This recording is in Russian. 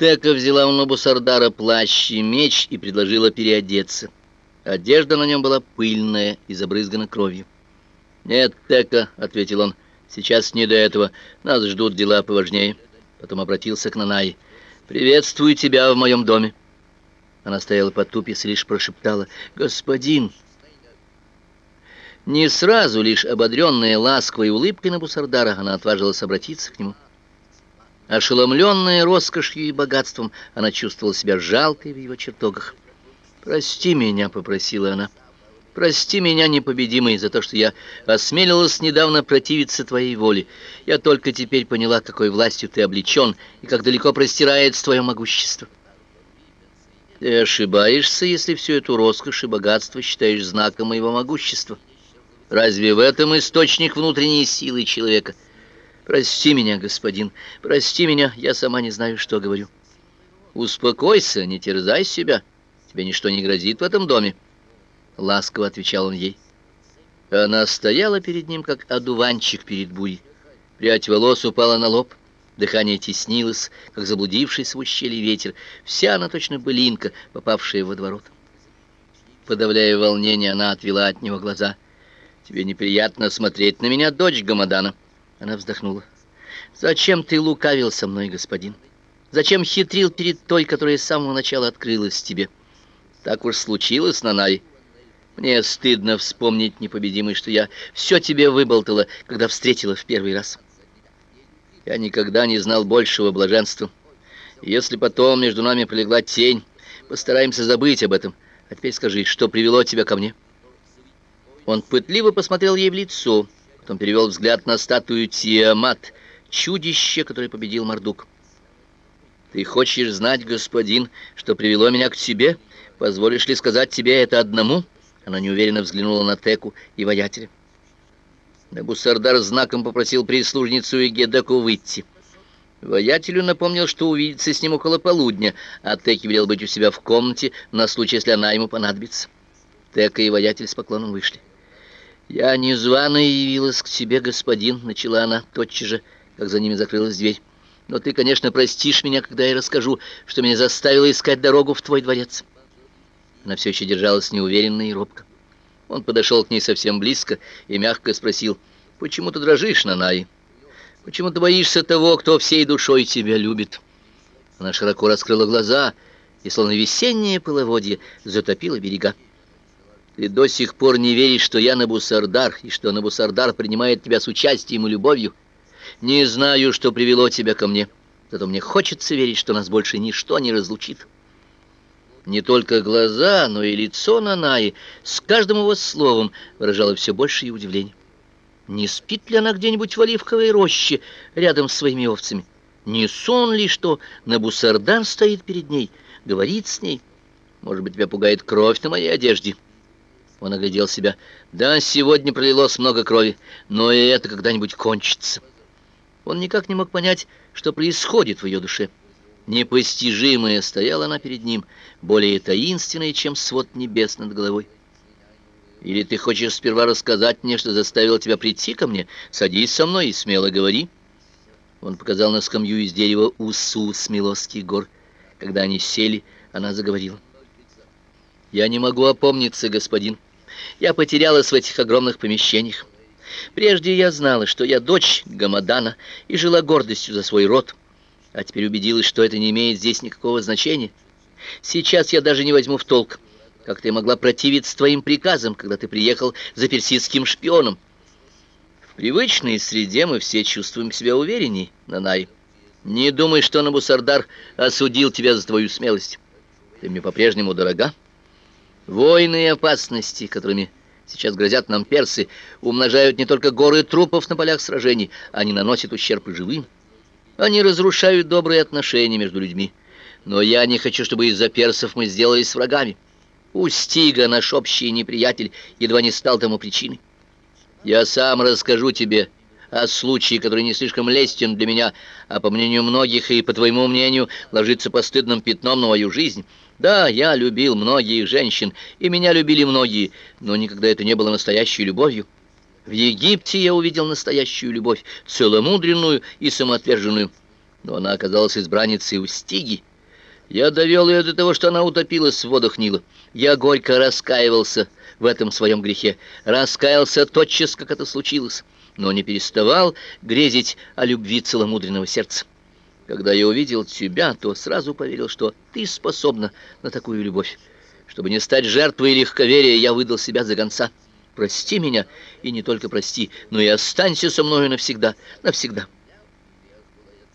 Тека взяла у Нобусардара плащ и меч и предложила переодеться. Одежда на нем была пыльная и забрызгана кровью. «Нет, Тека», — ответил он, — «сейчас не до этого. Нас ждут дела поважнее». Потом обратился к Нанай. «Приветствую тебя в моем доме». Она стояла потупясь и лишь прошептала «Господин». Не сразу, лишь ободренная ласковой улыбкой на Бусардара, она отважилась обратиться к нему. Ошеломленная роскошью и богатством, она чувствовала себя жалкой в его чертогах. «Прости меня», — попросила она. «Прости меня, непобедимый, за то, что я осмелилась недавно противиться твоей воле. Я только теперь поняла, какой властью ты облечен и как далеко простирается твое могущество». «Ты ошибаешься, если всю эту роскошь и богатство считаешь знаком моего могущества. Разве в этом источник внутренней силы человека?» Прости меня, господин, прости меня, я сама не знаю, что говорю. Успокойся, не терзай себя. Тебе ничто не грозит в этом доме. Ласково отвечал он ей. Она стояла перед ним, как одуванчик перед бурей. Прядь волос упала на лоб, дыхание теснилось, как заблудившийся в ущелье ветер. Вся она точно былинка, попавшая во дворот. Подавляя волнение, она отвела от него глаза. «Тебе неприятно смотреть на меня, дочь Гамадана?» Она вздохнула. «Зачем ты лукавил со мной, господин? Зачем хитрил перед той, которая с самого начала открылась тебе? Так уж случилось, Нанай. Мне стыдно вспомнить, непобедимый, что я все тебе выболтала, когда встретила в первый раз. Я никогда не знал большего блаженства. Если потом между нами пролегла тень, постараемся забыть об этом. А теперь скажи, что привело тебя ко мне?» Он пытливо посмотрел ей в лицо, — потом перевел взгляд на статую Тиамат, чудище, которое победил Мардук. «Ты хочешь знать, господин, что привело меня к тебе? Позволишь ли сказать тебе это одному?» Она неуверенно взглянула на Теку и воятеля. Набусардар знаком попросил прислужницу Игедеку выйти. Воятелю напомнил, что увидится с ним около полудня, а Теке велел быть у себя в комнате на случай, если она ему понадобится. Тека и воятель с поклоном вышли. «Я незваная явилась к тебе, господин», — начала она тотчас же, как за ними закрылась дверь. «Но ты, конечно, простишь меня, когда я расскажу, что меня заставило искать дорогу в твой дворец». Она все еще держалась неуверенно и робко. Он подошел к ней совсем близко и мягко спросил, «Почему ты дрожишь, Нанай? Почему ты боишься того, кто всей душой тебя любит?» Она широко раскрыла глаза и, словно весеннее половодье, затопила берега. Ты до сих пор не веришь, что я Набусардар, и что Набусардар принимает тебя с участием и любовью. Не знаю, что привело тебя ко мне, зато мне хочется верить, что нас больше ничто не разлучит. Не только глаза, но и лицо Нанаи с каждым его словом выражало все большее удивление. Не спит ли она где-нибудь в оливковой роще рядом с своими овцами? Не сон ли, что Набусардар стоит перед ней, говорит с ней? Может быть, тебя пугает кровь на моей одежде?» Он оглядел себя. Да, сегодня пролилось много крови, но и это когда-нибудь кончится. Он никак не мог понять, что происходит в ее душе. Непостижимая стояла она перед ним, более таинственная, чем свод небес над головой. Или ты хочешь сперва рассказать мне, что заставило тебя прийти ко мне? Садись со мной и смело говори. Он показал на скамью из дерева Усу с Милосских гор. Когда они сели, она заговорила. «Я не могу опомниться, господин». Я потерялась в этих огромных помещениях. Прежде я знала, что я дочь Гамадана и жила гордостью за свой род, а теперь убедилась, что это не имеет здесь никакого значения. Сейчас я даже не возьму в толк, как ты могла противиться твоим приказам, когда ты приехал за персидским шпионом. В привычной среде мы все чувствуем себя уверенней, Нанай. Не думай, что Набусардар осудил тебя за твою смелость. Ты мне по-прежнему дорога. Войны и опасности, которыми сейчас грозят нам персы, умножают не только горы трупов на полях сражений, они наносят ущерб и живым. Они разрушают добрые отношения между людьми. Но я не хочу, чтобы из-за персов мы сделались врагами. Устига, наш общий неприятель, едва не стал тому причиной. Я сам расскажу тебе о случае, который не слишком лестен для меня, а по мнению многих и по твоему мнению ложится постыдным пятном на мою жизнь. Да, я любил многих женщин, и меня любили многие, но никогда это не было настоящей любовью. В Египте я увидел настоящую любовь, целомудренную и самоотверженную, но она оказалась избранницей у Стиги, Я довел ее до того, что она утопилась в водах Нила. Я горько раскаивался в этом своем грехе, раскаялся тотчас, как это случилось, но не переставал грезить о любви целомудренного сердца. Когда я увидел тебя, то сразу поверил, что ты способна на такую любовь. Чтобы не стать жертвой легковерия, я выдал себя за гонца. Прости меня, и не только прости, но и останься со мною навсегда, навсегда.